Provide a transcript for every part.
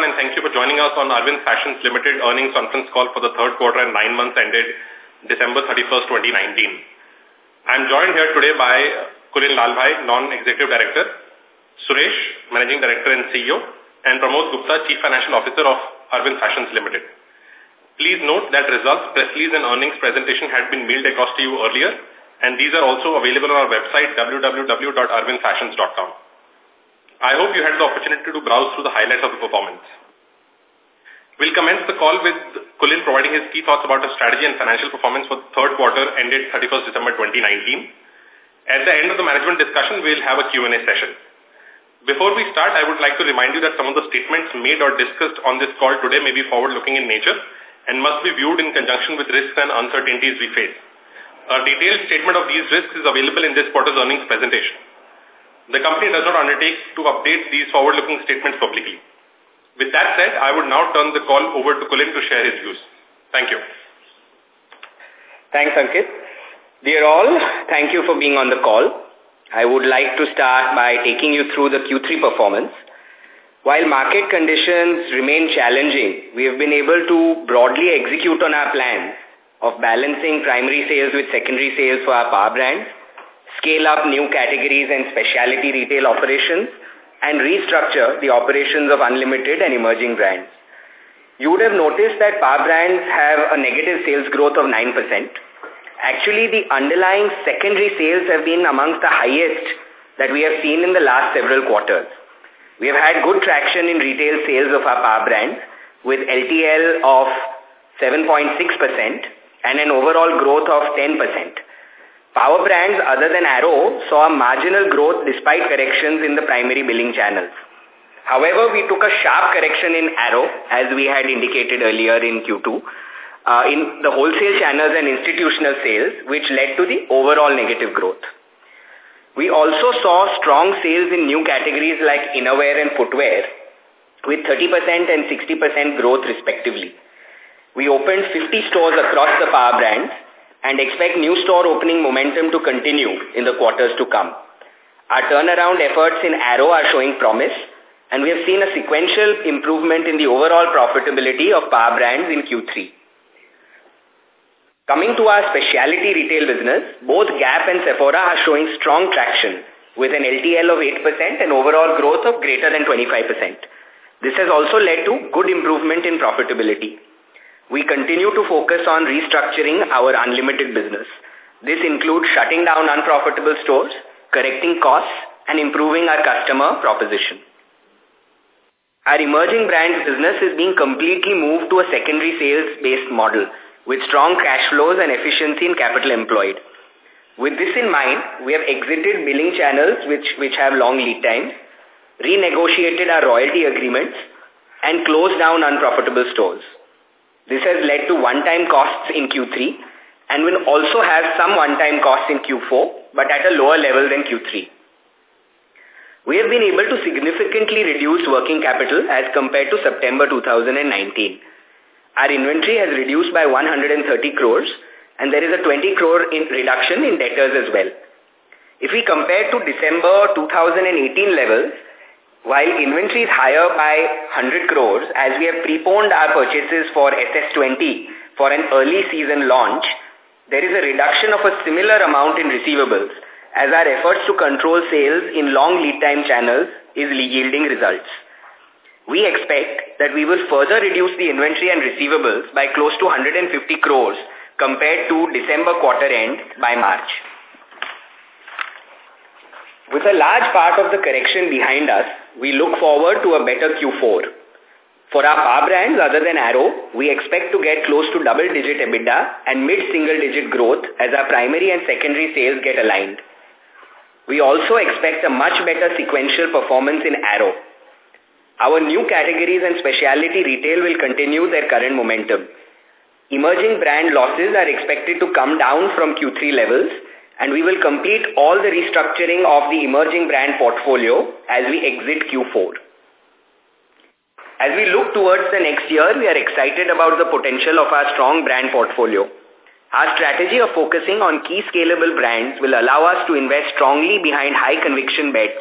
everyone, and thank you for joining us on Arvind Fashions Limited earnings conference call for the third quarter and nine months ended December 31st, 2019. I'm joined here today by Kulin Lalbhai, Non-Executive Director, Suresh, Managing Director and CEO, and Pramod Gupta, Chief Financial Officer of Arvind Fashions Limited. Please note that results, press release and earnings presentation had been mailed across to you earlier, and these are also available on our website www.arvindfashions.com. I hope you had the opportunity to browse through the highlights of the performance. We'll commence the call with Kulin providing his key thoughts about the strategy and financial performance for the third quarter ended 31st December 2019. At the end of the management discussion, we'll have a Q&A session. Before we start, I would like to remind you that some of the statements made or discussed on this call today may be forward-looking in nature and must be viewed in conjunction with risks and uncertainties we face. A detailed statement of these risks is available in this quarter's earnings presentation. The company does not undertake to update these forward-looking statements publicly. With that said, I would now turn the call over to Kulin to share his views. Thank you. Thanks, Ankit. Dear all, thank you for being on the call. I would like to start by taking you through the Q3 performance. While market conditions remain challenging, we have been able to broadly execute on our plan of balancing primary sales with secondary sales for our power brands scale up new categories and specialty retail operations, and restructure the operations of Unlimited and emerging brands. You would have noticed that power brands have a negative sales growth of 9%. Actually, the underlying secondary sales have been amongst the highest that we have seen in the last several quarters. We have had good traction in retail sales of our power brands with LTL of 7.6% and an overall growth of 10%. Power brands other than Arrow saw a marginal growth despite corrections in the primary billing channels. However, we took a sharp correction in Arrow, as we had indicated earlier in Q2, uh, in the wholesale channels and institutional sales, which led to the overall negative growth. We also saw strong sales in new categories like innerwear and footwear, with 30% and 60% growth respectively. We opened 50 stores across the power brands, and expect new store opening momentum to continue in the quarters to come. Our turnaround efforts in Arrow are showing promise, and we have seen a sequential improvement in the overall profitability of power brands in Q3. Coming to our specialty retail business, both Gap and Sephora are showing strong traction with an LTL of 8% and overall growth of greater than 25%. This has also led to good improvement in profitability we continue to focus on restructuring our unlimited business. This includes shutting down unprofitable stores, correcting costs, and improving our customer proposition. Our emerging brands business is being completely moved to a secondary sales-based model with strong cash flows and efficiency in capital employed. With this in mind, we have exited billing channels which, which have long lead times, renegotiated our royalty agreements, and closed down unprofitable stores. This has led to one-time costs in Q3 and will also have some one-time costs in Q4, but at a lower level than Q3. We have been able to significantly reduce working capital as compared to September 2019. Our inventory has reduced by 130 crores and there is a 20 crore in reduction in debtors as well. If we compare to December 2018 levels, while inventory is higher by 100 crores, as we have preponed our purchases for SS20 for an early season launch, there is a reduction of a similar amount in receivables as our efforts to control sales in long lead time channels is yielding results. We expect that we will further reduce the inventory and receivables by close to 150 crores compared to December quarter end by March. With a large part of the correction behind us, we look forward to a better Q4. For our power brands other than Arrow, we expect to get close to double-digit EBITDA and mid-single-digit growth as our primary and secondary sales get aligned. We also expect a much better sequential performance in Arrow. Our new categories and specialty retail will continue their current momentum. Emerging brand losses are expected to come down from Q3 levels and we will complete all the restructuring of the emerging brand portfolio as we exit Q4. As we look towards the next year, we are excited about the potential of our strong brand portfolio. Our strategy of focusing on key scalable brands will allow us to invest strongly behind high conviction bets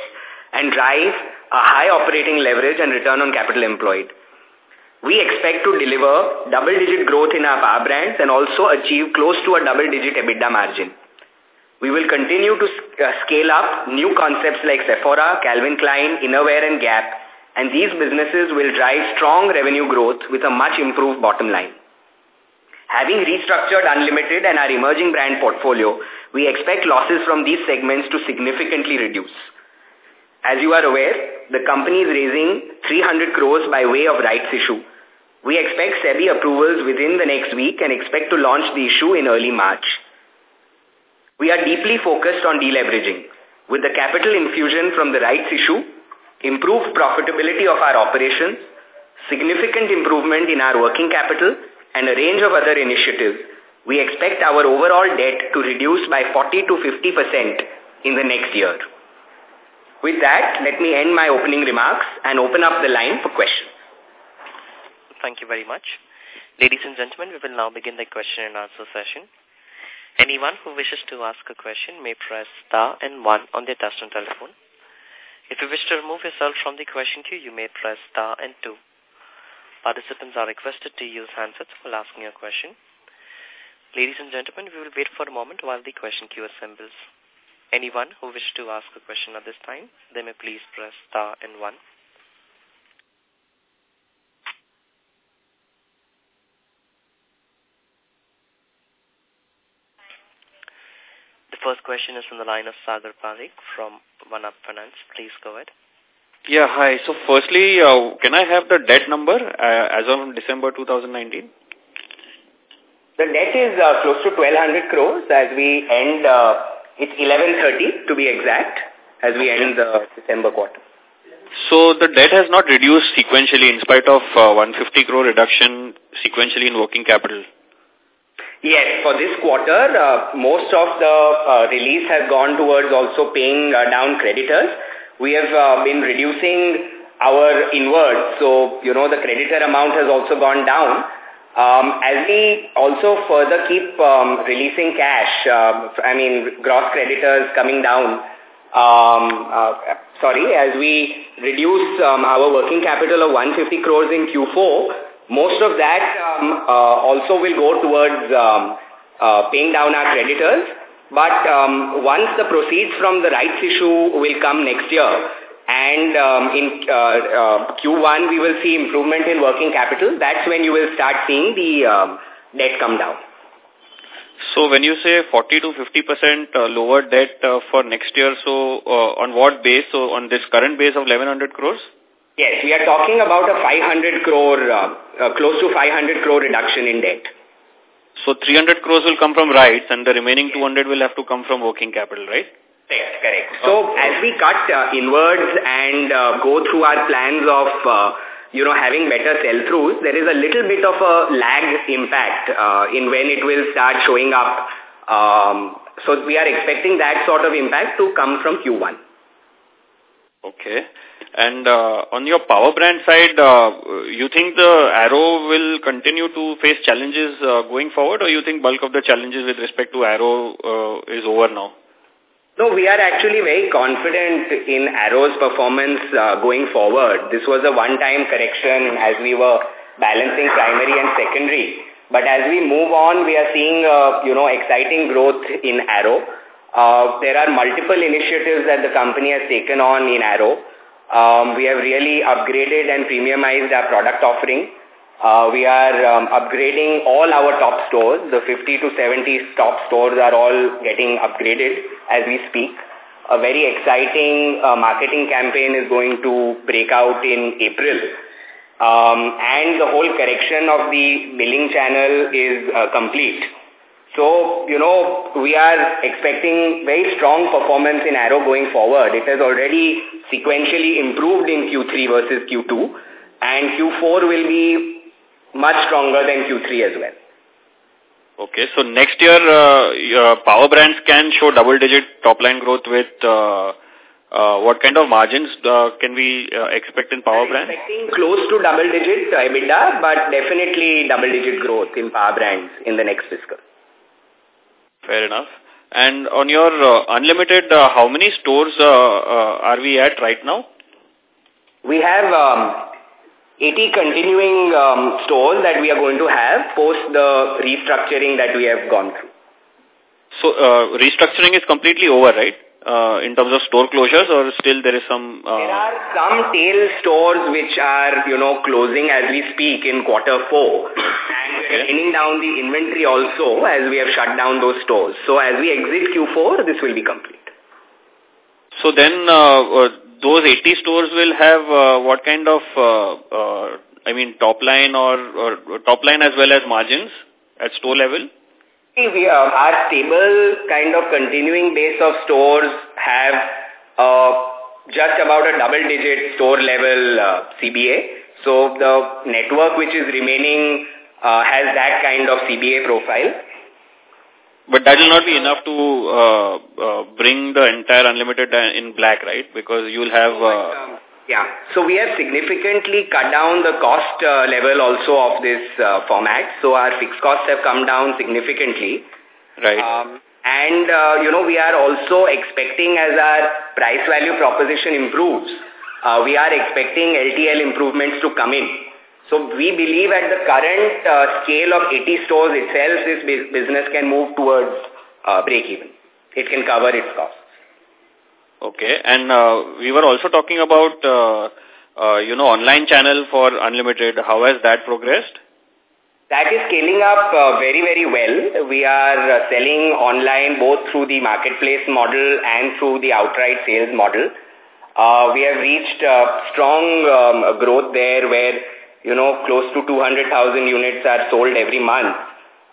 and drive a high operating leverage and return on capital employed. we expect to deliver double-digit growth in our power brands and also achieve close to a double-digit EBITDA margin. We will continue to uh, scale up new concepts like Sephora, Calvin Klein, Innerwear and Gap, and these businesses will drive strong revenue growth with a much improved bottom line. Having restructured Unlimited and our emerging brand portfolio, we expect losses from these segments to significantly reduce. As you are aware, the company is raising 300 crores by way of rights issue. We expect SEBI approvals within the next week and expect to launch the issue in early March. We are deeply focused on deleveraging. With the capital infusion from the rights issue, improved profitability of our operations, significant improvement in our working capital, and a range of other initiatives, we expect our overall debt to reduce by 40 to 50% in the next year. With that, let me end my opening remarks and open up the line for questions. Thank you very much. Ladies and gentlemen, we will now begin the question and answer session. Anyone who wishes to ask a question may press star and one on their touchtone telephone. If you wish to remove yourself from the question queue, you may press star and two. Participants are requested to use handsets while asking a question. Ladies and gentlemen, we will wait for a moment while the question queue assembles. Anyone who wishes to ask a question at this time, they may please press star and one. First question is from the line of Sagar Parikh from One Up Finance. Please go ahead. Yeah, hi. So firstly, uh, can I have the debt number uh, as of December 2019? The debt is uh, close to 1200 crores as we end, uh, it's 1130 to be exact, as we end the December quarter. So the debt has not reduced sequentially in spite of uh, 150 crore reduction sequentially in working capital? Yes, for this quarter, uh, most of the uh, release has gone towards also paying uh, down creditors. We have uh, been reducing our inwards, so, you know, the creditor amount has also gone down. Um, as we also further keep um, releasing cash, uh, I mean, gross creditors coming down, um, uh, sorry, as we reduce um, our working capital of 150 crores in Q4, most of that um, uh, also will go towards um, uh, paying down our creditors. But um, once the proceeds from the rights issue will come next year, and um, in uh, uh, Q1 we will see improvement in working capital, that's when you will start seeing the um, debt come down. So when you say 40 to 50% uh, lower debt uh, for next year, so uh, on what base? So on this current base of 1100 crores? Yes, we are talking about a 500 crore, uh, uh, close to 500 crore reduction in debt. So 300 crores will come from rights and the remaining 200 will have to come from working capital, right? Correct, correct. So as we cut uh, inwards and uh, go through our plans of, uh, you know, having better sell-throughs, there is a little bit of a lag impact uh, in when it will start showing up. Um, so we are expecting that sort of impact to come from Q1. Okay. And uh, on your power brand side, uh, you think the Arrow will continue to face challenges uh, going forward or you think bulk of the challenges with respect to Arrow is over now? No, we are actually very confident in Arrow's performance uh, going forward. This was a one-time correction as we were balancing primary and secondary. But as we move on, we are seeing, uh, you know, exciting growth in Arrow. Uh, there are multiple initiatives that the company has taken on in Arrow. Um, we have really upgraded and premiumized our product offering. Uh, we are um, upgrading all our top stores. The 50 to 70 top stores are all getting upgraded as we speak. A very exciting uh, marketing campaign is going to break out in April. Um, and the whole correction of the billing channel is uh, complete. So, you know, we are expecting very strong performance in Arrow going forward. It has already sequentially improved in Q3 versus Q2 and Q4 will be much stronger than Q3 as well. Okay, so next year uh, power brands can show double-digit top-line growth with uh, uh, what kind of margins uh, can we uh, expect in power brands? Expecting close to double-digit EBITDA, but definitely double-digit growth in power brands in the next fiscal. Fair enough. And on your uh, unlimited, uh, how many stores uh, uh, are we at right now? We have um, 80 continuing um, stores that we are going to have post the restructuring that we have gone through. So uh, restructuring is completely over, right? Uh, in terms of store closures or still there is some... Uh... There are some tail stores which are, you know, closing as we speak in quarter four. And we're down the inventory also as we have shut down those stores. So as we exit Q4, this will be complete. So then uh, uh those 80 stores will have uh, what kind of, uh, uh, I mean, top line or, or top line as well as margins at store level? We are, our stable kind of continuing base of stores have uh, just about a double-digit store level uh, CBA. So the network which is remaining uh, has that kind of CBA profile. But that will not be enough to uh, uh, bring the entire unlimited in black, right? Because you will have... Uh, yeah. So we have significantly cut down the cost uh, level also of this uh, format. So our fixed costs have come down significantly. Right. Um, and, uh, you know, we are also expecting as our price value proposition improves, uh, we are expecting LTL improvements to come in. So we believe at the current uh, scale of 80 stores itself, this business can move towards uh, break-even. It can cover its costs. Okay. And uh, we were also talking about, uh, uh, you know, online channel for Unlimited. How has that progressed? That is scaling up uh, very, very well. We are uh, selling online both through the marketplace model and through the outright sales model. Uh, we have reached uh, strong um, growth there where you know, close to 200,000 units are sold every month.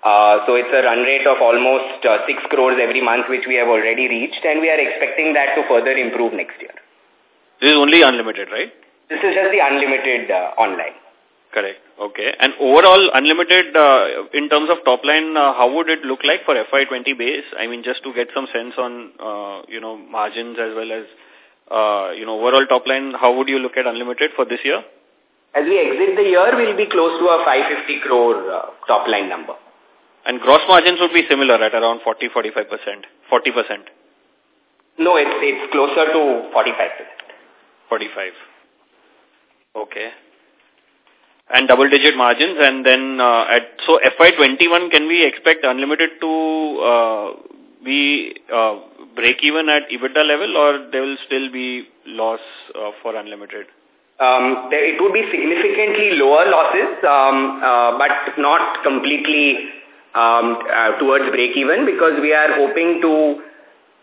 Uh, so it's a run rate of almost uh, 6 crores every month, which we have already reached, and we are expecting that to further improve next year. This is only unlimited, right? This is just the unlimited uh, online. Correct. Okay. And overall, unlimited, uh, in terms of top line, uh, how would it look like for FY20 base? I mean, just to get some sense on, uh, you know, margins as well as, uh, you know, overall top line, how would you look at unlimited for this year? As we exit the year, we'll be close to a 550 crore uh, top line number. And gross margins would be similar at around 40-45%, 40%? No, it's, it's closer to 45%. 45. Okay. And double-digit margins and then uh, at, so FY21, can we expect Unlimited to uh, be uh, break even at EBITDA level or there will still be loss uh, for Unlimited? um, there, it would be significantly lower losses, um, uh, but not completely um, uh, towards break-even because we are hoping to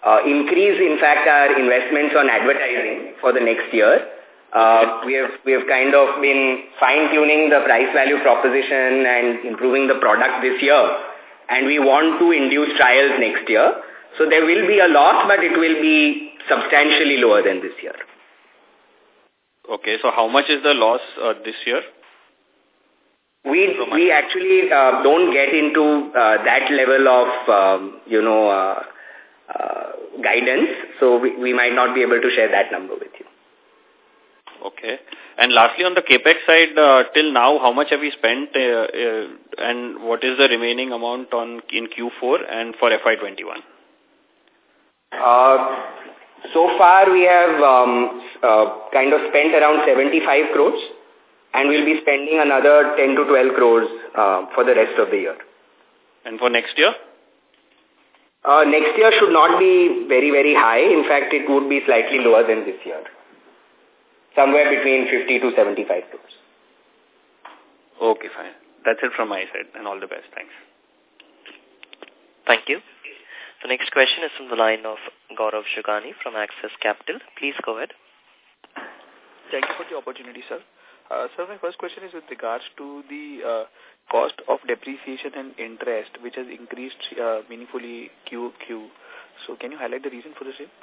uh, increase, in fact, our investments on advertising for the next year. Uh, we have we have kind of been fine-tuning the price-value proposition and improving the product this year, and we want to induce trials next year. So there will be a loss, but it will be substantially lower than this year. Okay, so how much is the loss uh, this year? We we actually uh, don't get into uh, that level of um, you know uh, uh, guidance, so we, we might not be able to share that number with you. Okay. And lastly, on the capex side, uh, till now, how much have we spent, uh, uh, and what is the remaining amount on in Q4 and for FY21? Uh, so far, we have um, uh, kind of spent around 75 crores and we'll be spending another 10 to 12 crores uh, for the rest of the year. And for next year? Uh, next year should not be very, very high. In fact, it would be slightly lower than this year. Somewhere between 50 to 75 crores. Okay, fine. That's it from my side and all the best. Thanks. Thank you. The next question is from the line of Gaurav Shugani from Axis Capital. Please go ahead. Thank you for the opportunity, sir. Uh, sir, my first question is with regards to the uh, cost of depreciation and interest, which has increased uh, meaningfully QQ. So can you highlight the reason for the same?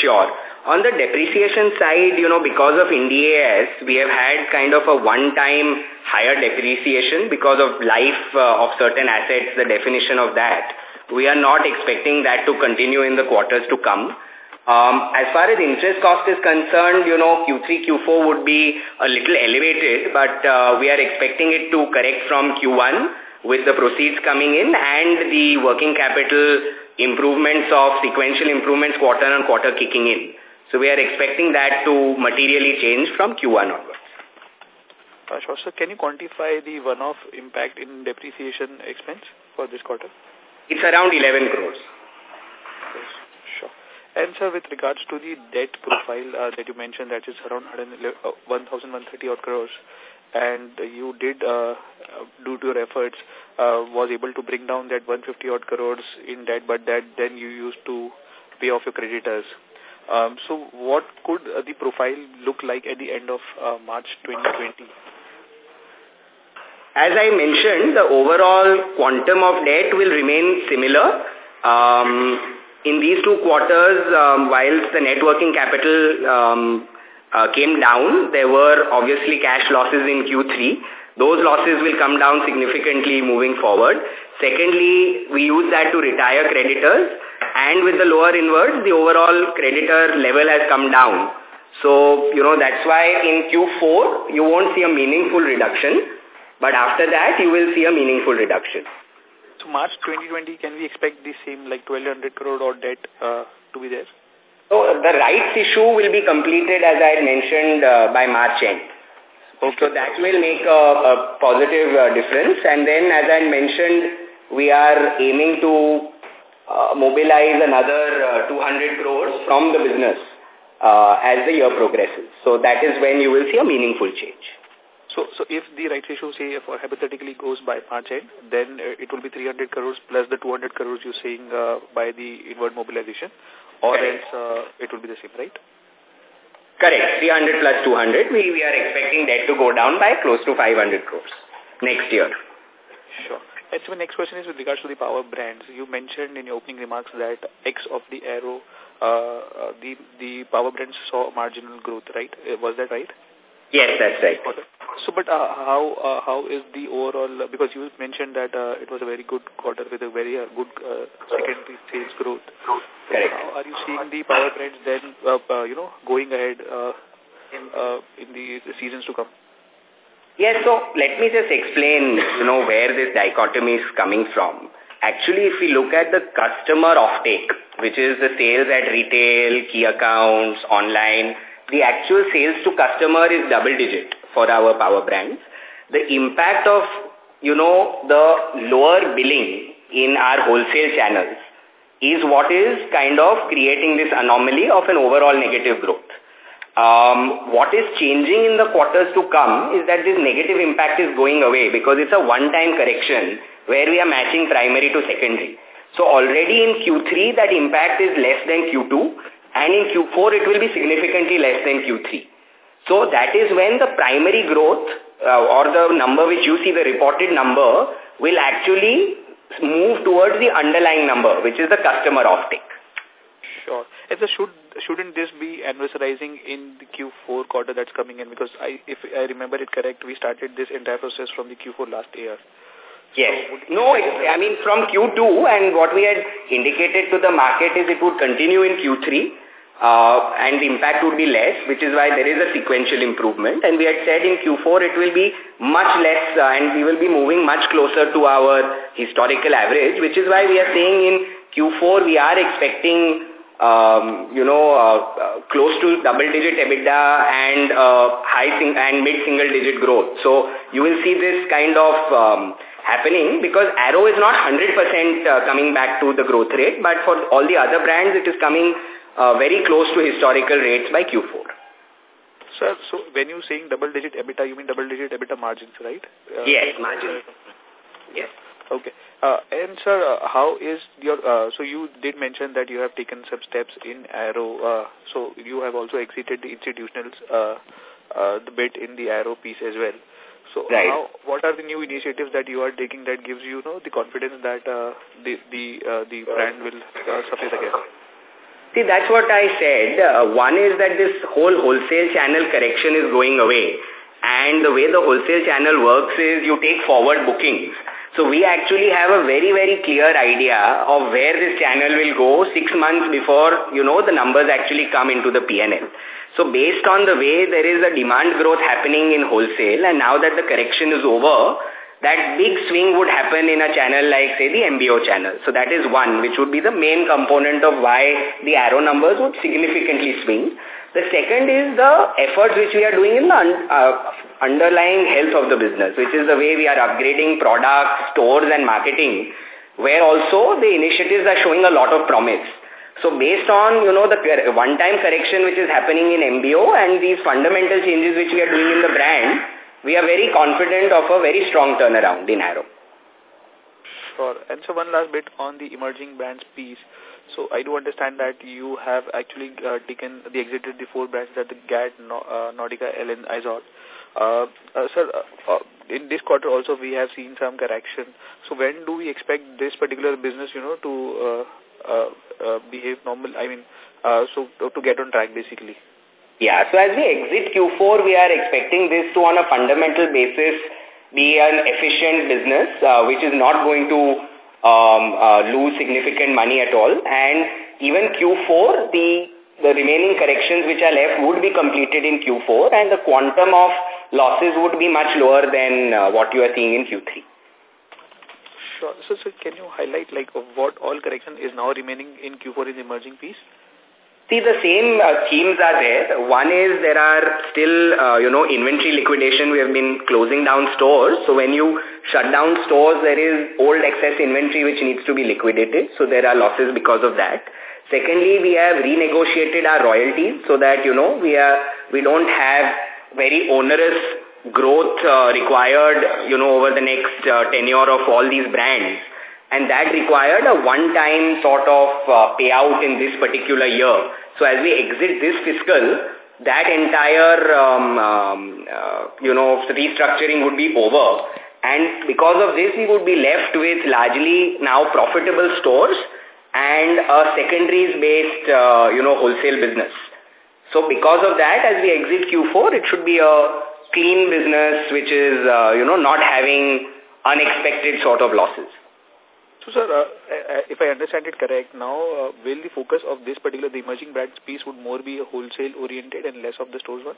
Sure. On the depreciation side, you know, because of Ind AS, we have had kind of a one-time higher depreciation because of life uh, of certain assets, the definition of that. We are not expecting that to continue in the quarters to come. Um, as far as interest cost is concerned, you know, Q3, Q4 would be a little elevated, but uh, we are expecting it to correct from Q1 with the proceeds coming in and the working capital improvements of sequential improvements quarter on quarter kicking in. So we are expecting that to materially change from Q1 onwards. Uh, sure. Can you quantify the one-off impact in depreciation expense for this quarter? It's around 11 crores. And sir, with regards to the debt profile uh, that you mentioned, that is around 1,130 uh, odd crores, and you did, uh, due to your efforts, uh, was able to bring down that 150 odd crores in debt, but that then you used to pay off your creditors. Um, so what could uh, the profile look like at the end of uh, March 2020? As I mentioned, the overall quantum of debt will remain similar. Um, in these two quarters, um, whilst the net working capital um, uh, came down, there were obviously cash losses in Q3. Those losses will come down significantly moving forward. Secondly, we use that to retire creditors and with the lower inwards, the overall creditor level has come down. So, you know, that's why in Q4, you won't see a meaningful reduction. But after that, you will see a meaningful reduction. So March 2020, can we expect the same like 1200 crore or debt uh, to be there? So the rights issue will be completed as I had mentioned uh, by March end. Okay. So that will make a, a positive uh, difference. And then as I mentioned, we are aiming to uh, mobilize another uh, 200 crores from the business uh, as the year progresses. So that is when you will see a meaningful change. So, so if the rights issue, say, if hypothetically goes by March end, then uh, it will be 300 crores plus the 200 crores you're saying uh, by the inward mobilization, or Correct. else uh, it will be the same, right? Correct. 300 plus 200. We, we are expecting that to go down by close to 500 crores next year. Sure. And so my next question is with regards to the power brands. You mentioned in your opening remarks that X of the Arrow, uh, uh, the, the power brands saw marginal growth, right? Uh, was that right? Yes, that's right. So, but uh, how uh, how is the overall, uh, because you mentioned that uh, it was a very good quarter with a very uh, good uh, secondary sales growth. Correct. How are you seeing the power brands then, uh, uh, you know, going ahead uh, in, uh, in the, the seasons to come? Yes, so let me just explain, you know, where this dichotomy is coming from. Actually, if we look at the customer offtake, which is the sales at retail, key accounts, online, the actual sales to customer is double digit for our power brands. The impact of, you know, the lower billing in our wholesale channels is what is kind of creating this anomaly of an overall negative growth. Um, what is changing in the quarters to come is that this negative impact is going away because it's a one-time correction where we are matching primary to secondary. So already in Q3, that impact is less than Q2 and in Q4 it will be significantly less than Q3. So that is when the primary growth uh, or the number which you see, the reported number, will actually move towards the underlying number, which is the customer offtake. Sure. And so should, shouldn't this be anniversarizing in the Q4 quarter that's coming in? Because I, if I remember it correct, we started this entire process from the Q4 last year. Yes. So no, it, I mean from Q2 and what we had indicated to the market is it would continue in Q3 uh, and the impact would be less, which is why there is a sequential improvement. And we had said in Q4 it will be much less uh, and we will be moving much closer to our historical average, which is why we are saying in Q4 we are expecting um, you know, uh, uh, close to double-digit EBITDA and uh, high sing and mid-single-digit growth. So you will see this kind of um, happening because Arrow is not 100% uh, coming back to the growth rate, but for all the other brands, it is coming uh, very close to historical rates by Q4. Sir, so when you're saying double-digit EBITDA, you mean double-digit EBITDA margins, right? Uh, yes, margins. Yes. Okay. Uh, and sir, uh, how is your, uh, so you did mention that you have taken some steps in Arrow, uh, so you have also exited the institutionals, uh, uh, the bit in the Arrow piece as well. So right. how, what are the new initiatives that you are taking that gives you, you know, the confidence that uh, the, the, uh, the brand will uh, suffice again? See, that's what I said. Uh, one is that this whole wholesale channel correction is going away. And the way the wholesale channel works is you take forward bookings. So we actually have a very, very clear idea of where this channel will go six months before, you know, the numbers actually come into the PNL. So based on the way there is a demand growth happening in wholesale and now that the correction is over, that big swing would happen in a channel like, say, the MBO channel. So that is one, which would be the main component of why the arrow numbers would significantly swing. The second is the efforts which we are doing in the un uh, underlying health of the business, which is the way we are upgrading products, stores and marketing, where also the initiatives are showing a lot of promise. So based on, you know, the one-time correction which is happening in MBO and these fundamental changes which we are doing in the brand, we are very confident of a very strong turnaround in Arrow. Sure. And so one last bit on the emerging brands piece. So I do understand that you have actually uh, taken the exited the four brands that the GANT, uh, Nautica, Ellen, Izod. Uh, uh, sir, uh, uh, in this quarter also we have seen some correction. So when do we expect this particular business, you know, to uh, uh, uh, behave normal? I mean, uh, so to, to get on track basically. Yeah, so as we exit Q4, we are expecting this to on a fundamental basis be an efficient business, uh, which is not going to um, uh, lose significant money at all. And even Q4, the, the remaining corrections which are left would be completed in Q4 and the quantum of losses would be much lower than uh, what you are seeing in Q3. Sure. So, so can you highlight like what all correction is now remaining in Q4 in the emerging piece? See, the same uh, themes are there. One is there are still, uh, you know, inventory liquidation. We have been closing down stores. So when you shut down stores, there is old excess inventory which needs to be liquidated. So there are losses because of that. Secondly, we have renegotiated our royalties so that, you know, we are we don't have very onerous growth uh, required, you know, over the next uh, tenure of all these brands and that required a one-time sort of uh, payout in this particular year. So as we exit this fiscal, that entire, um, um, uh, you know, restructuring would be over. And because of this, we would be left with largely now profitable stores and a secondaries-based, uh, you know, wholesale business. So because of that, as we exit Q4, it should be a clean business which is, uh, you know, not having unexpected sort of losses. So, sir, uh, uh, if I understand it correct, now uh, will the focus of this particular, the emerging brands piece would more be a wholesale-oriented and less of the stores one?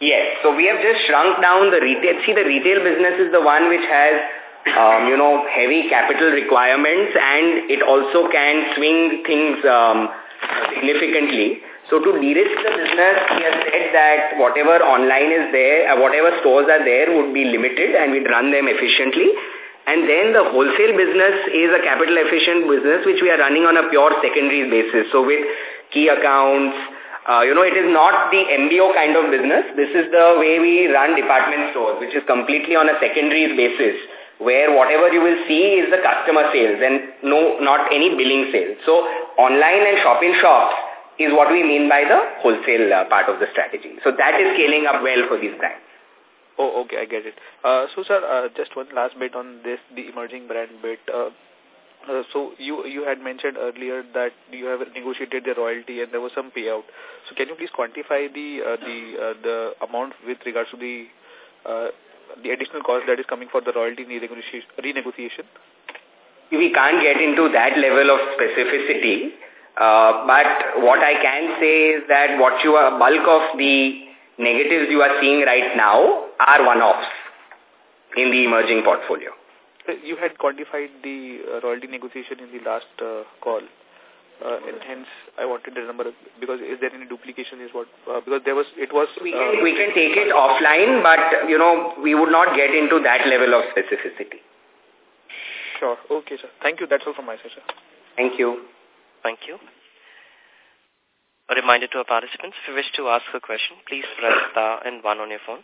Yes. So, we have just shrunk down the retail. See, the retail business is the one which has, um, you know, heavy capital requirements and it also can swing things um, significantly. So to de-risk the business, we have said that whatever online is there, uh, whatever stores are there would be limited and we'd run them efficiently. And then the wholesale business is a capital efficient business which we are running on a pure secondary basis. So with key accounts, uh, you know, it is not the MBO kind of business. This is the way we run department stores, which is completely on a secondary basis, where whatever you will see is the customer sales and no, not any billing sales. So online and shop-in-shops is what we mean by the wholesale uh, part of the strategy. So that is scaling up well for these brands. Oh, okay, I get it. Uh, so, sir, uh, just one last bit on this, the emerging brand bit. Uh, uh, so you you had mentioned earlier that you have negotiated the royalty and there was some payout. So can you please quantify the uh, the uh, the amount with regards to the uh, the additional cost that is coming for the royalty renegotiation? We can't get into that level of specificity. Uh, but what I can say is that what you are bulk of the negatives you are seeing right now are one-offs in the emerging portfolio. You had quantified the uh, royalty negotiation in the last uh, call. Uh, and hence I wanted the number because is there any duplication is what uh, because there was it was we can uh, we can take it offline but you know we would not get into that level of specificity sure okay sir thank you that's all from my side sir thank you thank you a reminder to our participants, if you wish to ask a question, please press star and one on your phone.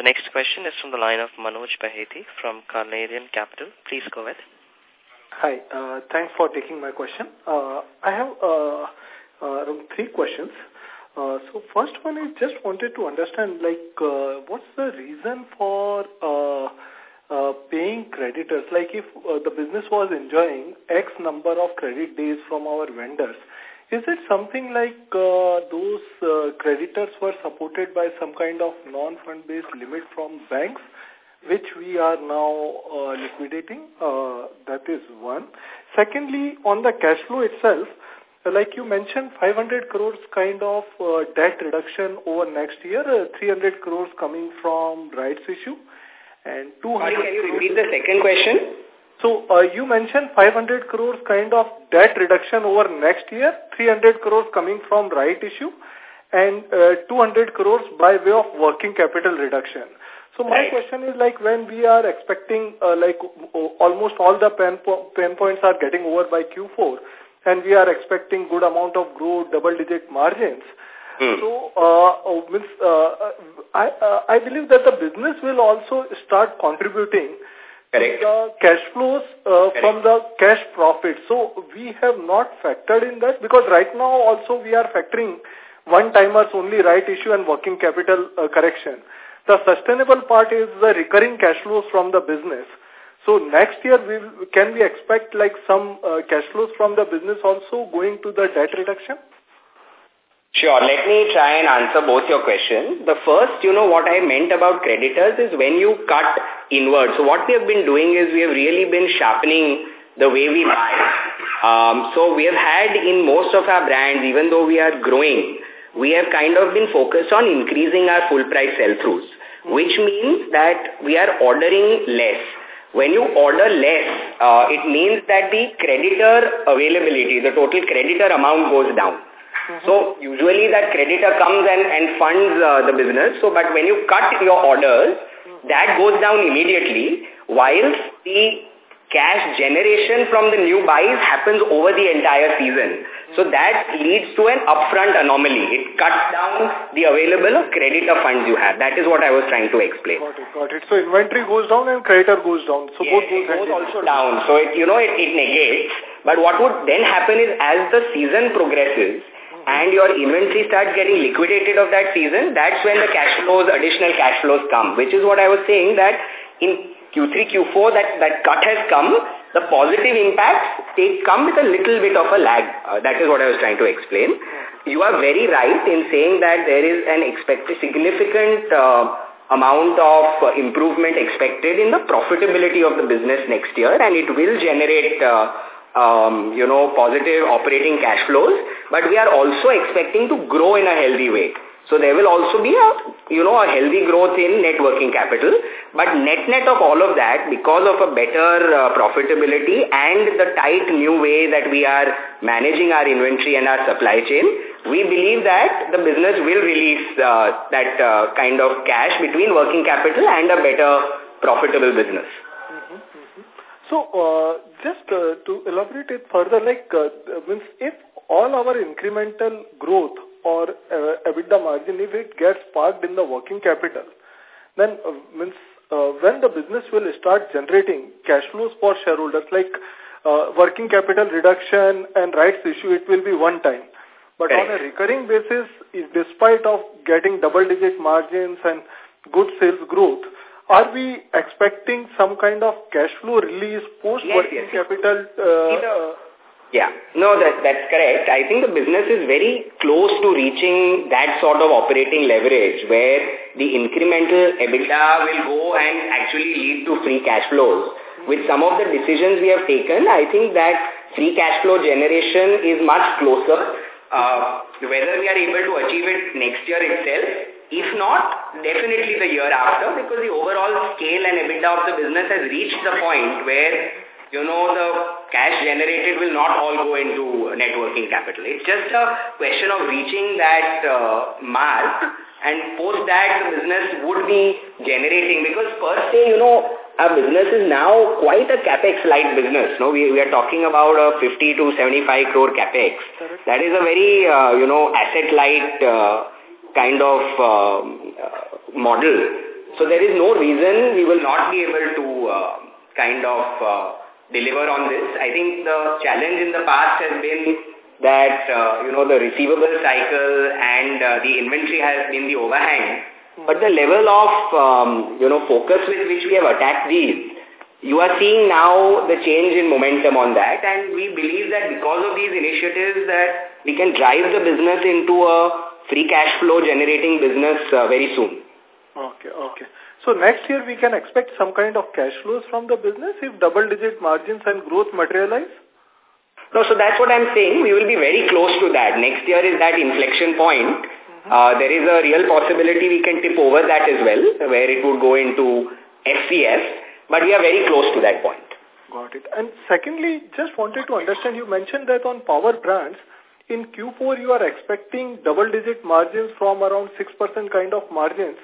The next question is from the line of Manoj Baheti from Carnelian Capital. Please go ahead. Hi, uh, thanks for taking my question. Uh, I have uh, uh, three questions. Uh, so first one is just wanted to understand like uh, what's the reason for uh, uh, paying creditors? Like if uh, the business was enjoying X number of credit days from our vendors, is it something like uh, those uh, creditors were supported by some kind of non-fund-based limit from banks, which we are now uh, liquidating? Uh, that is one. Secondly, on the cash flow itself, like you mentioned, 500 crores kind of uh, debt reduction over next year, uh, 300 crores coming from rights issue, and 200 Can you repeat the second question? So uh, you mentioned 500 crores kind of debt reduction over next year, 300 crores coming from right issue, and uh, 200 crores by way of working capital reduction. So my right. question is like when we are expecting uh, like almost all the pain, po pain points are getting over by Q4 and we are expecting good amount of growth, double digit margins. Hmm. So uh, means, uh, I, uh, I believe that the business will also start contributing Correct. the cash flows uh, from the cash profit. So we have not factored in that because right now also we are factoring one-timers only right issue and working capital uh, correction. The sustainable part is the recurring cash flows from the business. So next year, we can we expect like some uh, cash flows from the business also going to the debt reduction? Sure. Let me try and answer both your questions. The first, you know, what I meant about creditors is when you cut inward. So what we have been doing is we have really been sharpening the way we buy. Um, so we have had in most of our brands, even though we are growing, we have kind of been focused on increasing our full price sell-throughs, which means that we are ordering less. When you order less, uh, it means that the creditor availability, the total creditor amount goes down. -hmm. So usually that creditor comes and, and funds uh, the business. So, but when you cut your orders, that goes down immediately while the cash generation from the new buys happens over the entire season. So that leads to an upfront anomaly. It cuts down the available creditor funds you have. That is what I was trying to explain. Got it, got it. So inventory goes down and creditor goes down. So yes, both goes, goes also down. So it, you know, it, it negates. But what would then happen is as the season progresses, and your inventory starts getting liquidated of that season, that's when the cash flows, additional cash flows come, which is what I was saying that in Q3, Q4, that, that cut has come, the positive impacts take come with a little bit of a lag. Uh, that is what I was trying to explain. You are very right in saying that there is an expected significant uh, amount of uh, improvement expected in the profitability of the business next year and it will generate uh, um, you know, positive operating cash flows, but we are also expecting to grow in a healthy way. So there will also be a, you know, a healthy growth in net working capital. But net-net of all of that, because of a better uh, profitability and the tight new way that we are managing our inventory and our supply chain, we believe that the business will release uh, that uh, kind of cash between working capital and a better profitable business. So, uh, just uh, to elaborate it further, like, uh, means if all our incremental growth or uh, EBITDA margin, if it gets parked in the working capital, then uh, means uh, when the business will start generating cash flows for shareholders, like uh, working capital reduction and rights issue, it will be one time. But on a recurring basis, despite of getting double-digit margins and good sales growth, are we expecting some kind of cash flow release post yes, working yes. capital? Uh, yeah, no, that, that's correct. I think the business is very close to reaching that sort of operating leverage where the incremental EBITDA will go and actually lead to free cash flows. With some of the decisions we have taken, I think that free cash flow generation is much closer. Uh, whether we are able to achieve it next year itself if not, definitely the year after because the overall scale and EBITDA of the business has reached the point where, you know, the cash generated will not all go into net working capital. It's just a question of reaching that uh, mark and post that the business would be generating because per se, you know, our business is now quite a capex-light business. No, we, we are talking about a 50 to 75 crore capex. That is a very, uh, you know, asset-light uh, kind of uh, model. So there is no reason we will not be able to uh, kind of uh, deliver on this. I think the challenge in the past has been that, uh, you know, the receivable cycle and uh, the inventory has been the overhang. But the level of, um, you know, focus with which we have attacked these, you are seeing now the change in momentum on that and we believe that because of these initiatives that we can drive the business into a free cash flow generating business uh, very soon. Okay, okay. So next year we can expect some kind of cash flows from the business if double-digit margins and growth materialize? No, so that's what I'm saying. We will be very close to that. Next year is that inflection point. Mm -hmm. uh, there is a real possibility we can tip over that as well, where it would go into FCF, but we are very close to that point. Got it. And secondly, just wanted to understand, you mentioned that on power brands, in Q4 you are expecting double-digit margins from around 6% kind of margins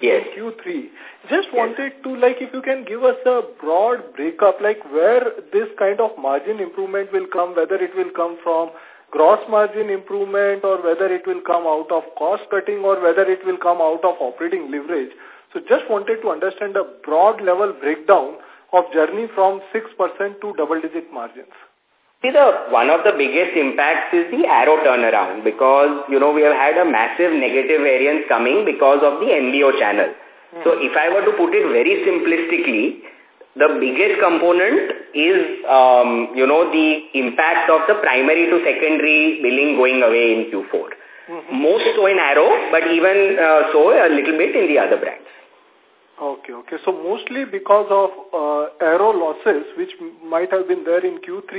yes. in Q3. Just wanted to, like, if you can give us a broad breakup, like where this kind of margin improvement will come, whether it will come from gross margin improvement or whether it will come out of cost cutting or whether it will come out of operating leverage. So just wanted to understand a broad level breakdown of journey from 6% to double-digit margins. See, the one of the biggest impacts is the arrow turnaround because, you know, we have had a massive negative variance coming because of the MBO channel. Mm. So if I were to put it very simplistically, the biggest component is, um, you know, the impact of the primary to secondary billing going away in Q4. Mm -hmm. Most so in Arrow, but even uh, so a little bit in the other brands. Okay, okay. So mostly because of uh, Arrow losses, which might have been there in Q3,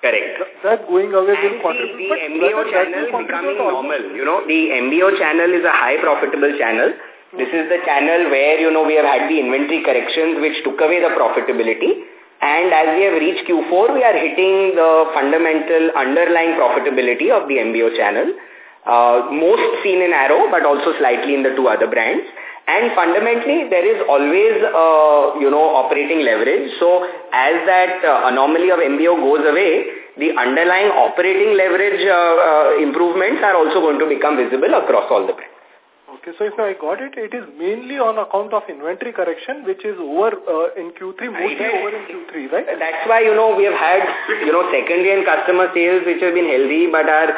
Correct. That going away will contribute. The MBO channel is becoming normal. You know, the MBO channel is a high profitable channel. This is the channel where, you know, we have had the inventory corrections which took away the profitability. And as we have reached Q4, we are hitting the fundamental underlying profitability of the MBO channel. Uh, most seen in Arrow, but also slightly in the two other brands. And fundamentally, there is always, uh, you know, operating leverage. So as that uh, anomaly of MBO goes away, the underlying operating leverage uh, uh, improvements are also going to become visible across all the brands. Okay, so if I got it, it is mainly on account of inventory correction, which is over uh, in Q3, mostly over in Q3, right? That's why, you know, we have had, you know, secondary and customer sales which have been healthy, but our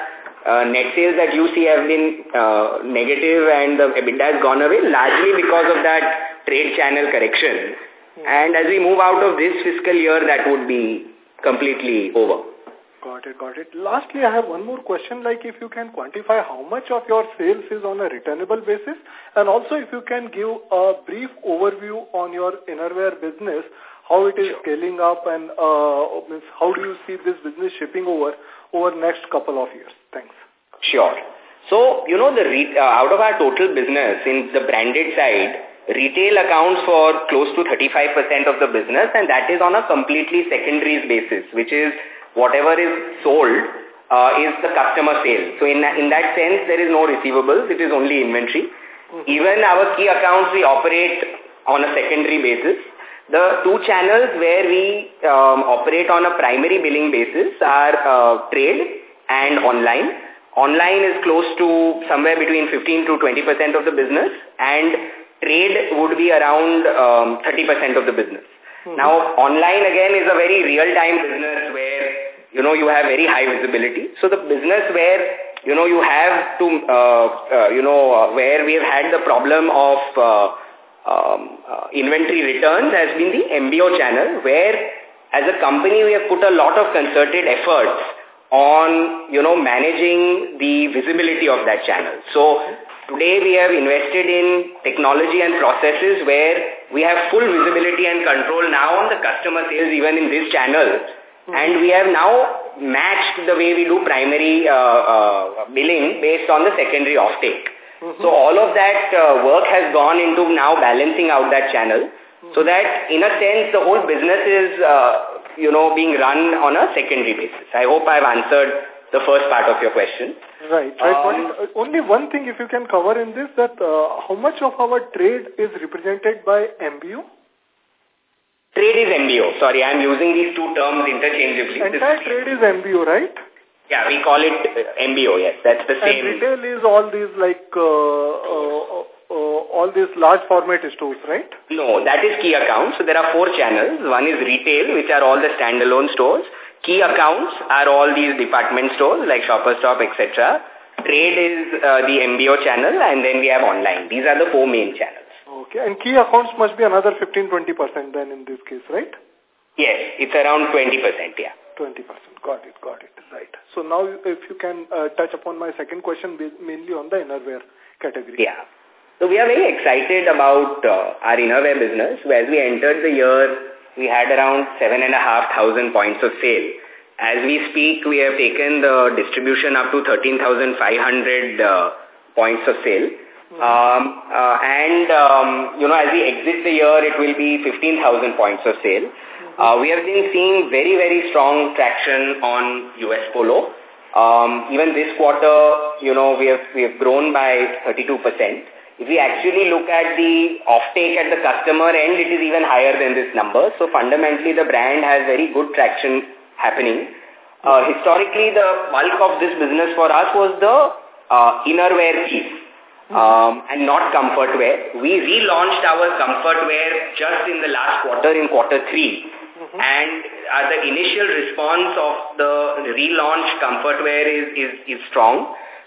uh, net sales that you see have been uh, negative and the EBITDA has gone away, largely because of that trade channel correction. And as we move out of this fiscal year, that would be completely over. Got it, got it. Lastly, I have one more question, like if you can quantify how much of your sales is on a returnable basis, and also if you can give a brief overview on your innerwear business, how it is scaling up and uh, how do you see this business shipping over over next couple of years? Thanks. Sure. So, you know, the re uh, out of our total business in the branded side, retail accounts for close to 35% of the business and that is on a completely secondaries basis, which is whatever is sold uh, is the customer sale. So in, in that sense, there is no receivables, it is only inventory. Mm -hmm. Even our key accounts, we operate on a secondary basis. The two channels where we um, operate on a primary billing basis are uh, trade and online. Online is close to somewhere between 15 to 20% of the business and trade would be around 30% um, of the business. -hmm. Now, online again is a very real-time business where, you know, you have very high visibility. So the business where, you know, you have to, uh, uh, you know, uh, where we have had the problem of uh, um, uh, inventory returns has been the MBO channel where as a company we have put a lot of concerted efforts on, you know, managing the visibility of that channel. So today we have invested in technology and processes where we have full visibility and control now on the customer sales even in this channel. Mm -hmm. And we have now matched the way we do primary uh, uh, billing based on the secondary offtake. Mm -hmm. So all of that uh, work has gone into now balancing out that channel. Mm -hmm. So that in a sense the whole business is, uh, you know, being run on a secondary basis. I hope I've answered the first part of your question. Right. right. Um, only one thing if you can cover in this, that uh, how much of our trade is represented by MBO? Trade is MBO. Sorry, I'm using these two terms interchangeably. Entire trade is MBO, right? Yeah, we call it uh, MBO, yes. That's the same. And retail is all these like, uh, uh, uh, all these large format stores, right? No, that is key accounts. So there are four channels. One is retail, which are all the standalone stores. Key accounts are all these department stores like Shoppers Stop, etc. Trade is uh, the MBO channel and then we have online. These are the four main channels. Okay. And key accounts must be another 15-20% then in this case, right? Yes. It's around 20%, yeah. 20%. Got it. Got it. Right. So now if you can uh, touch upon my second question mainly on the innerwear category. Yeah. So we are very excited about uh, our innerwear business. As we entered the year, we had around 7,500 points of sale. As we speak, we have taken the distribution up to 13,500 uh, points of sale. Mm -hmm. um, uh, and, um, you know, as we exit the year, it will be 15,000 points of sale. Uh, we have been seeing very, very strong traction on US Polo. Um, even this quarter, you know, we have, we have grown by 32%. If we actually look at the offtake at the customer end, it is even higher than this number. So fundamentally, the brand has very good traction happening. Uh, historically, the bulk of this business for us was the uh, innerwear piece um, and not comfort wear. We relaunched our comfort wear just in the last quarter, in quarter three. Mm -hmm. And uh, the initial response of the relaunch comfort wear is, is, is strong.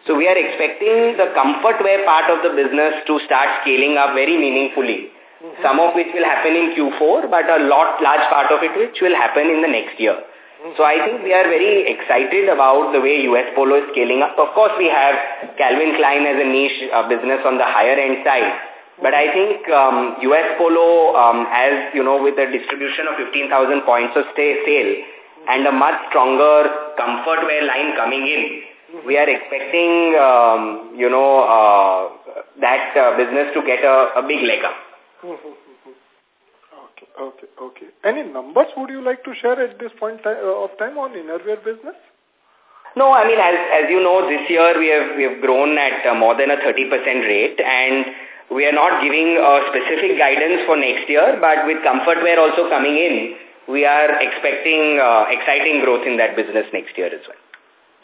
So we are expecting the comfort wear part of the business to start scaling up very meaningfully. Mm -hmm. Some of which will happen in Q4, but a lot, large part of it which will happen in the next year. So I think we are very excited about the way US Polo is scaling up. Of course, we have Calvin Klein as a niche uh, business on the higher end side. But I think um, US Polo, um, as you know, with the distribution of 15,000 points of stay sale and a much stronger comfort wear line coming in, we are expecting, um, you know, uh, that uh, business to get a, a big leg up. okay, okay, okay. Any numbers would you like to share at this point uh, of time on innerwear business? No, I mean, as, as you know, this year we have, we have grown at uh, more than a 30% rate and we are not giving a specific guidance for next year, but with comfort wear also coming in, we are expecting uh, exciting growth in that business next year as well.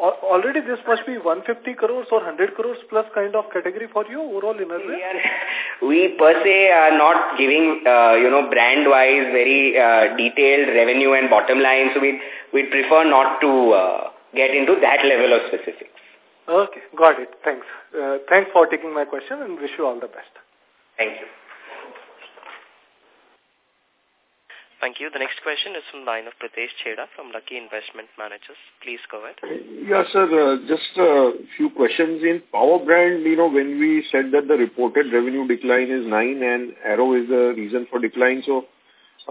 Already this must be 150 crores or 100 crores plus kind of category for you overall in we, are, we per se are not giving, uh, you know, brand-wise very uh, detailed revenue and bottom line. So we we prefer not to uh, get into that level of specifics. Okay, got it. Thanks. Uh, thanks for taking my question and wish you all the best. Thank you. Thank you. The next question is from line of Pritesh Chheda from Lucky Investment Managers. Please go ahead. Yes, sir. Uh, just a few questions. In Power Brand, you know, when we said that the reported revenue decline is 9 and Arrow is the reason for decline, so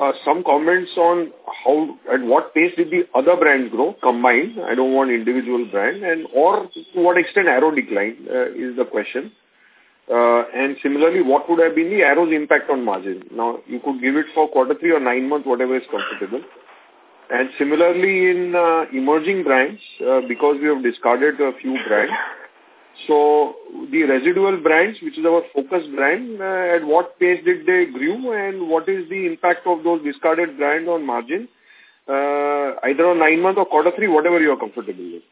uh, some comments on how, at what pace did the other brands grow combined? I don't want individual brand. And or to what extent Arrow declined uh, is the question. Uh, and similarly, what would have been the Arrow's impact on margin? Now, you could give it for quarter three or nine months, whatever is comfortable. And similarly, in uh, emerging brands, uh, because we have discarded a few brands, so the residual brands, which is our focus brand, at what pace did they grew and what is the impact of those discarded brands on margin, either on nine months or quarter three, whatever you are comfortable with?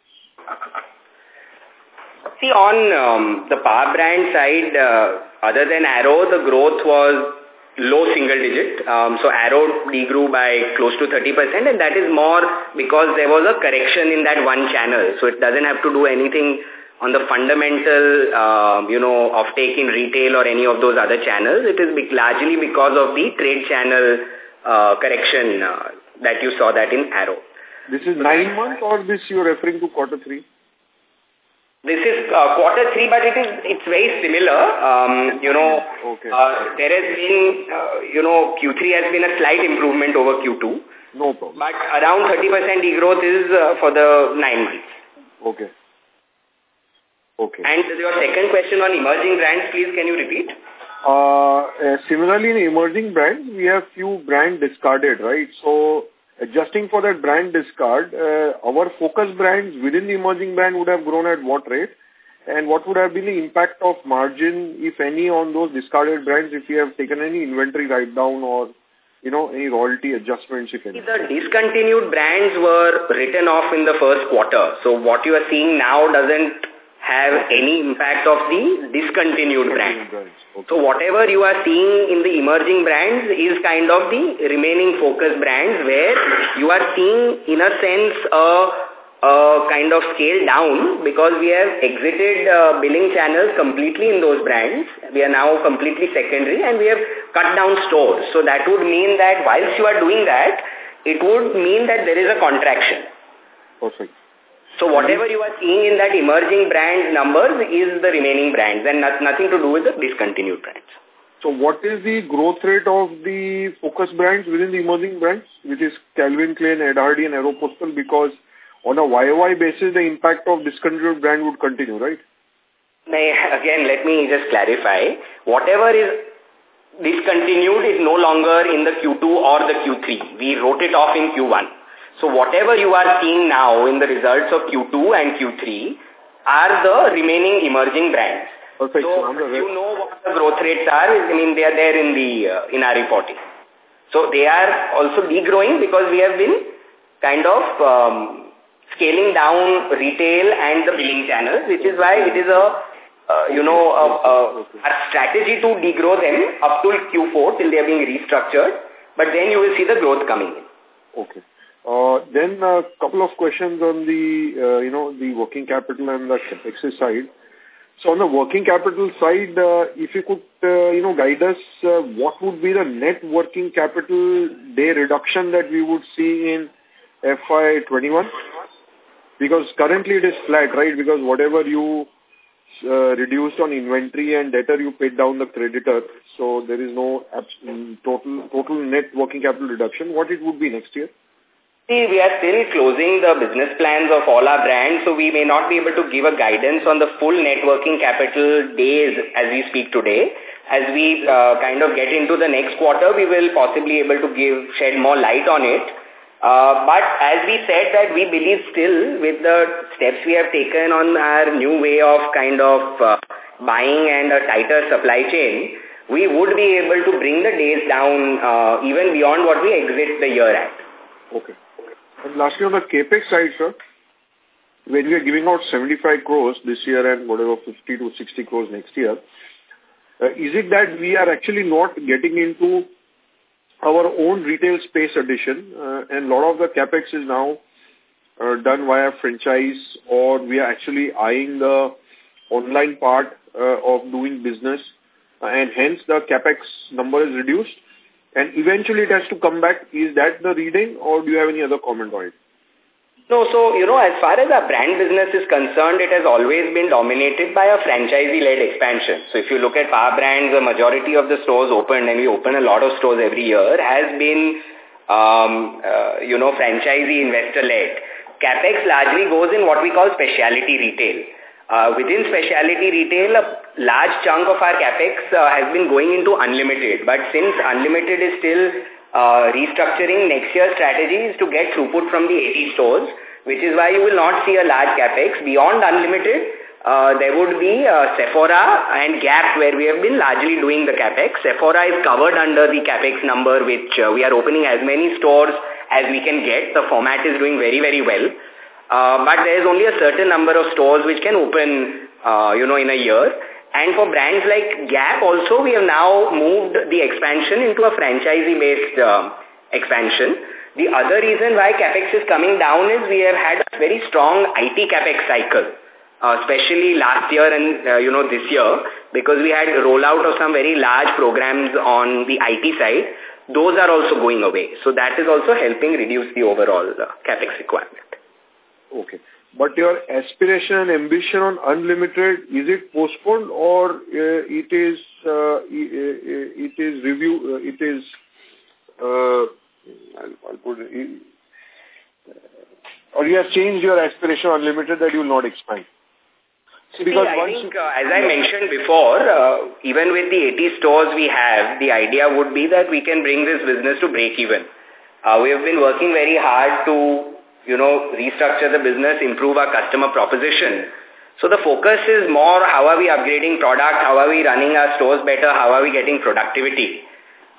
See, on um, the power brand side, uh, other than Arrow, the growth was low single digit. Um, so Arrow degrew by close to 30% and that is more because there was a correction in that one channel. So it doesn't have to do anything on the fundamental, uh, you know, offtake in retail or any of those other channels. It is largely because of the trade channel uh, correction uh, that you saw that in Arrow. This is nine months or this you're referring to quarter three? This is uh, quarter three, but it is it's very similar. Um, you know, okay. uh, there has been, uh, you know, Q3 has been a slight improvement over Q2. No problem. But around 30% degrowth is uh, for the nine months. Okay. Okay. And your second question on emerging brands, please, can you repeat? Uh, uh, similarly, in emerging brands, we have few brand discarded, right? So, adjusting for that brand discard, uh, our focus brands within the emerging brand would have grown at what rate? And what would have been the impact of margin, if any, on those discarded brands if you have taken any inventory write-down or, you know, any royalty adjustments, if any? The discontinued brands were written off in the first quarter. So what you are seeing now doesn't have any impact of the discontinued brand. Okay. So whatever you are seeing in the emerging brands is kind of the remaining focus brands where you are seeing in a sense a, a kind of scale down because we have exited uh, billing channels completely in those brands. We are now completely secondary and we have cut down stores. So that would mean that whilst you are doing that, it would mean that there is a contraction. Perfect. So mm-hmm. whatever you are seeing in that emerging brand numbers is the remaining brands and not, nothing to do with the discontinued brands. So what is the growth rate of the focus brands within the emerging brands, which is Calvin Klein, Ed Hardy and Aeropostale? Because on a YOY basis, the impact of discontinued brand would continue, right? Again, let me just clarify. Whatever is discontinued is no longer in the Q2 or the Q3. We wrote it off in Q1. So whatever you are seeing now in the results of Q2 and Q3 are the remaining emerging brands. Perfect. So you know what the growth rates are. I mean, they are there in the uh, in our reporting. So they are also degrowing because we have been kind of um, scaling down retail and the billing channels, which is why it is a, uh, you know, a, a, a strategy to degrow them up till Q4 till they are being restructured. But then you will see the growth coming in. Okay. Uh, then a couple of questions on the, uh, you know, the working capital and the capex side. So on the working capital side, uh, if you could, uh, you know, guide us, uh, what would be the net working capital day reduction that we would see in FY21? Because currently it is flat, right? Because whatever you uh, reduced on inventory and debtor, you paid down the creditor. So there is no mm, total total net working capital reduction. What it would be next year? See, we are still closing the business plans of all our brands, so we may not be able to give a guidance on the full networking capital days as we speak today. As we uh, kind of get into the next quarter, we will possibly able to give shed more light on it. Uh, but as we said that we believe still with the steps we have taken on our new way of kind of uh, buying and a tighter supply chain, we would be able to bring the days down uh, even beyond what we exit the year at. Okay. And lastly, on the capex side, sir, when we are giving out 75 crores this year and whatever 50 to 60 crores next year, uh, is it that we are actually not getting into our own retail space addition uh, and a lot of the capex is now uh, done via franchise or we are actually eyeing the online part uh, of doing business uh, and hence the capex number is reduced and eventually it has to come back. Is that the reading or do you have any other comment on it? No, so, you know, as far as our brand business is concerned, it has always been dominated by a franchisee-led expansion. So if you look at Power Brands, the majority of the stores opened, and we open a lot of stores every year, has been, um, uh, you know, franchisee investor-led. CapEx largely goes in what we call specialty retail. Uh, within specialty retail, a large chunk of our capex uh, has been going into unlimited. But since unlimited is still uh, restructuring next year's strategy is to get throughput from the 80 stores, which is why you will not see a large capex. Beyond unlimited, uh, there would be uh, Sephora and Gap where we have been largely doing the capex. Sephora is covered under the capex number which uh, we are opening as many stores as we can get. The format is doing very, very well. Uh, but there is only a certain number of stores which can open, uh, you know, in a year. And for brands like Gap also, we have now moved the expansion into a franchisee-based uh, expansion. The other reason why CapEx is coming down is we have had a very strong IT CapEx cycle, uh, especially last year and, uh, you know, this year, because we had rollout of some very large programs on the IT side. Those are also going away. So that is also helping reduce the overall uh, CapEx requirement. Okay. But your aspiration, and ambition on unlimited, is it postponed or uh, it is uh, it is review uh, it is uh, I'll, I'll put it, or you have changed your aspiration unlimited that you will not expand? See, because I think, uh, as I mentioned before, uh, even with the 80 stores we have, the idea would be that we can bring this business to break even. Uh, we have been working very hard to you know, restructure the business, improve our customer proposition. So the focus is more how are we upgrading product, how are we running our stores better, how are we getting productivity,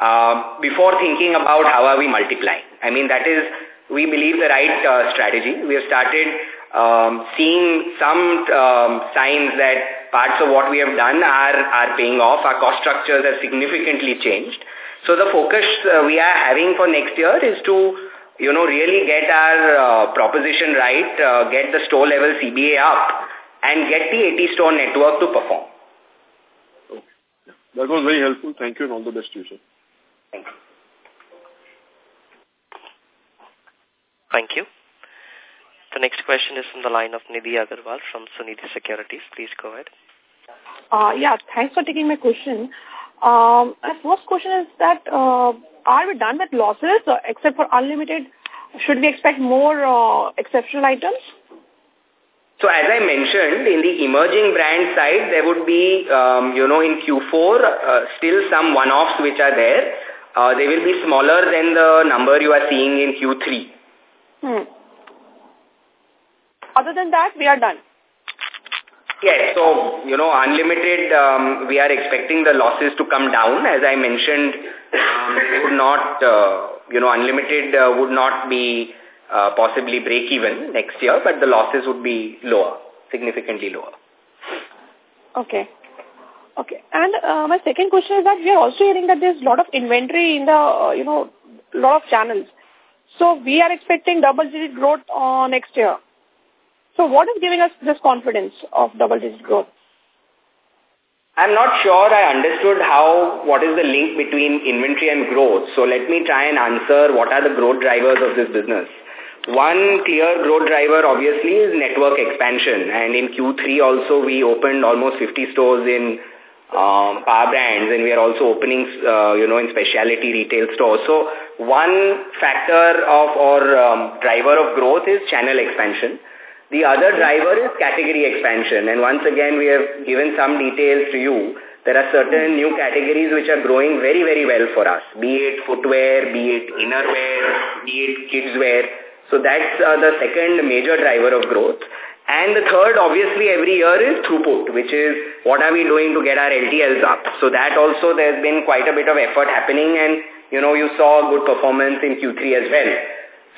uh, before thinking about how are we multiplying. I mean, that is, we believe, the right uh, strategy. We have started um, seeing some um, signs that parts of what we have done are, are paying off. Our cost structures have significantly changed. So the focus uh, we are having for next year is to you know, really get our uh, proposition right, uh, get the store level CBA up, and get the 80 store network to perform. Okay. That was very helpful. Thank you and all the best to you, sir. Thank you. Thank you. The next question is from the line of Nidhi Agarwal from Sunidhi Securities. Please go ahead. Uh, yeah, thanks for taking my question. Um, my first question is that uh, are we done with losses uh, except for unlimited? Should we expect more uh, exceptional items? So as I mentioned, in the emerging brand side, there would be, um, you know, in Q4, uh, still some one-offs which are there. Uh, they will be smaller than the number you are seeing in Q3. Hmm. Other than that, we are done. Yes. So, you know, Unlimited, um, we are expecting the losses to come down. As I mentioned, um, would not, uh, you know, Unlimited uh, would not be uh, possibly break even next year, but the losses would be lower, significantly lower. Okay. Okay. And uh, my second question is that we are also hearing that there's a lot of inventory in the, uh, you know, lot of channels. So we are expecting double-digit growth uh, next year. So what is giving us this confidence of double-digit growth? I'm not sure I understood how, what is the link between inventory and growth. So let me try and answer what are the growth drivers of this business. One clear growth driver obviously is network expansion. And in Q3 also we opened almost 50 stores in um, power brands and we are also opening, uh, you know, in specialty retail stores. So one factor of or um, driver of growth is channel expansion. The other driver is category expansion. And once again, we have given some details to you. There are certain new categories which are growing very, very well for us, be it footwear, be it innerwear, be it kidswear. So that's uh, the second major driver of growth. And the third, obviously, every year is throughput, which is what are we doing to get our LTLs up. So that also there's been quite a bit of effort happening and, you know, you saw good performance in Q3 as well.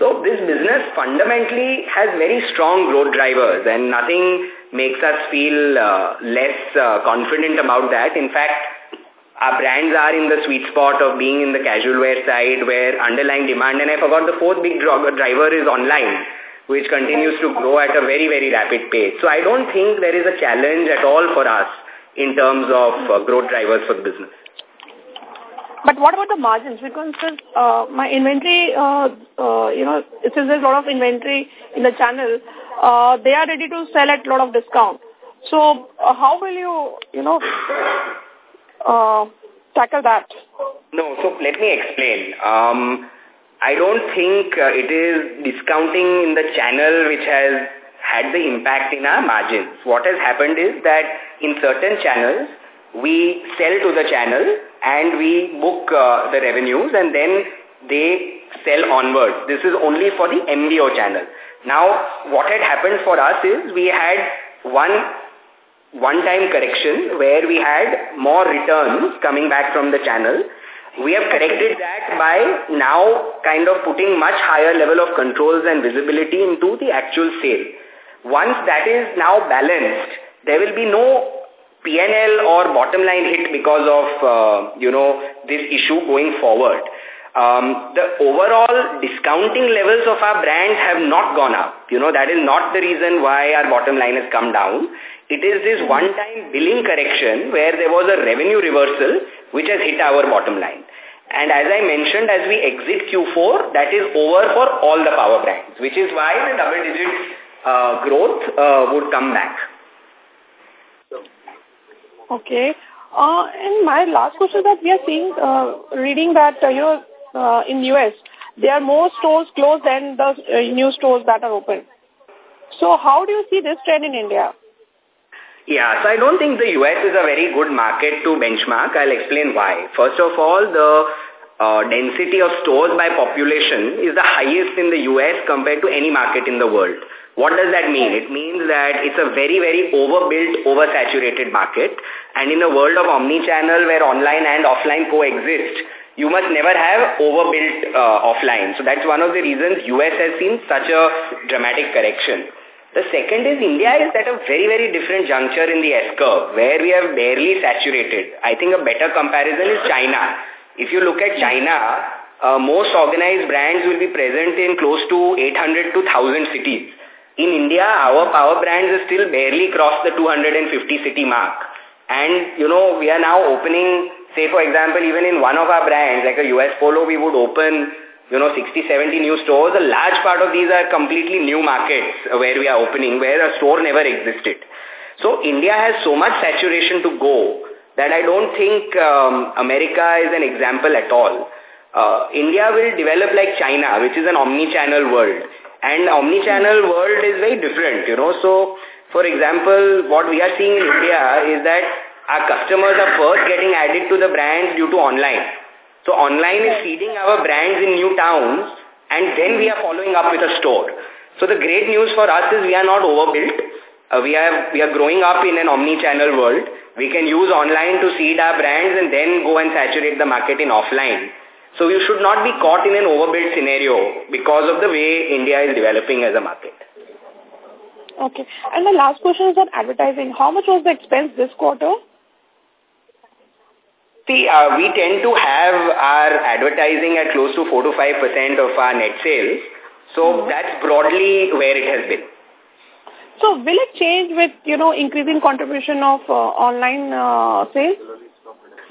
So this business fundamentally has very strong growth drivers and nothing makes us feel uh, less uh, confident about that. In fact, our brands are in the sweet spot of being in the casual wear side where underlying demand, and I forgot the fourth big driver is online, which continues to grow at a very, very rapid pace. So I don't think there is a challenge at all for us in terms of uh, growth drivers for the business. But what about the margins? Because uh, my inventory, uh, uh, you know, since there's a lot of inventory in the channel, uh, they are ready to sell at a lot of discount. So uh, how will you, you know, uh, tackle that? No, so let me explain. Um, I don't think uh, it is discounting in the channel which has had the impact in our margins. What has happened is that in certain channels, we sell to the channel and we book uh, the revenues and then they sell onwards. This is only for the MBO channel. Now, what had happened for us is we had one one-time correction where we had more returns coming back from the channel. We have corrected that by now kind of putting much higher level of controls and visibility into the actual sale. Once that is now balanced, there will be no PNL or bottom line hit because of, uh, you know, this issue going forward. Um, the overall discounting levels of our brands have not gone up. You know, that is not the reason why our bottom line has come down. It is this one-time billing correction where there was a revenue reversal which has hit our bottom line. And as I mentioned, as we exit Q4, that is over for all the power brands, which is why the double-digit uh, growth uh, would come back. Okay. Uh, and my last question is that we are seeing, uh, reading that, uh, you know, uh, in US, there are more stores closed than the uh, new stores that are open. So how do you see this trend in India? Yeah, so I don't think the US is a very good market to benchmark. I'll explain why. First of all, the uh, density of stores by population is the highest in the US compared to any market in the world. What does that mean? It means that it's a very, very overbuilt, oversaturated market. And in a world of omni-channel where online and offline coexist, you must never have overbuilt uh, offline. So that's one of the reasons US has seen such a dramatic correction. The second is India is at a very, very different juncture in the S-curve where we have barely saturated. I think a better comparison is China. If you look at China, uh, most organized brands will be present in close to 800 to 1000 cities. In India, our power brands have still barely crossed the 250 city mark. And, you know, we are now opening, say, for example, even in one of our brands, like a US Polo, we would open, you know, 60, 70 new stores. A large part of these are completely new markets where we are opening, where a store never existed. So India has so much saturation to go that I don't think um, America is an example at all. Uh, India will develop like China, which is an omni-channel world. And omni-channel world is very different, you know. So, for example, what we are seeing in India is that our customers are first getting added to the brands due to online. So online is feeding our brands in new towns and then we are following up with a store. So the great news for us is we are not overbuilt. Uh, we, are, we are growing up in an omni-channel world. We can use online to seed our brands and then go and saturate the market in offline. So you should not be caught in an overbuilt scenario because of the way India is developing as a market. Okay. And the last question is on advertising. How much was the expense this quarter? See, uh, we tend to have our advertising at close to 4 to 5% of our net sales. So mm -hmm. that's broadly where it has been. So will it change with, you know, increasing contribution of uh, online uh, sales?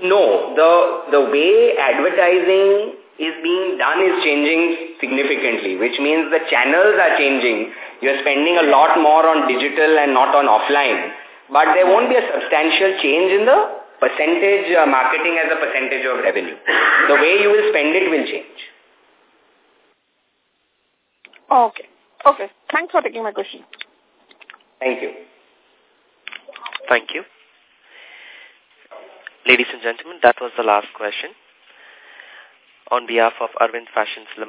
No, the, the way advertising is being done is changing significantly, which means the channels are changing. You're spending a lot more on digital and not on offline. But there won't be a substantial change in the percentage uh, marketing as a percentage of revenue. The way you will spend it will change. Okay. Okay. Thanks for taking my question. Thank you. Thank you. Ladies and gentlemen, that was the last question. On behalf of Arvind Fashions Limited,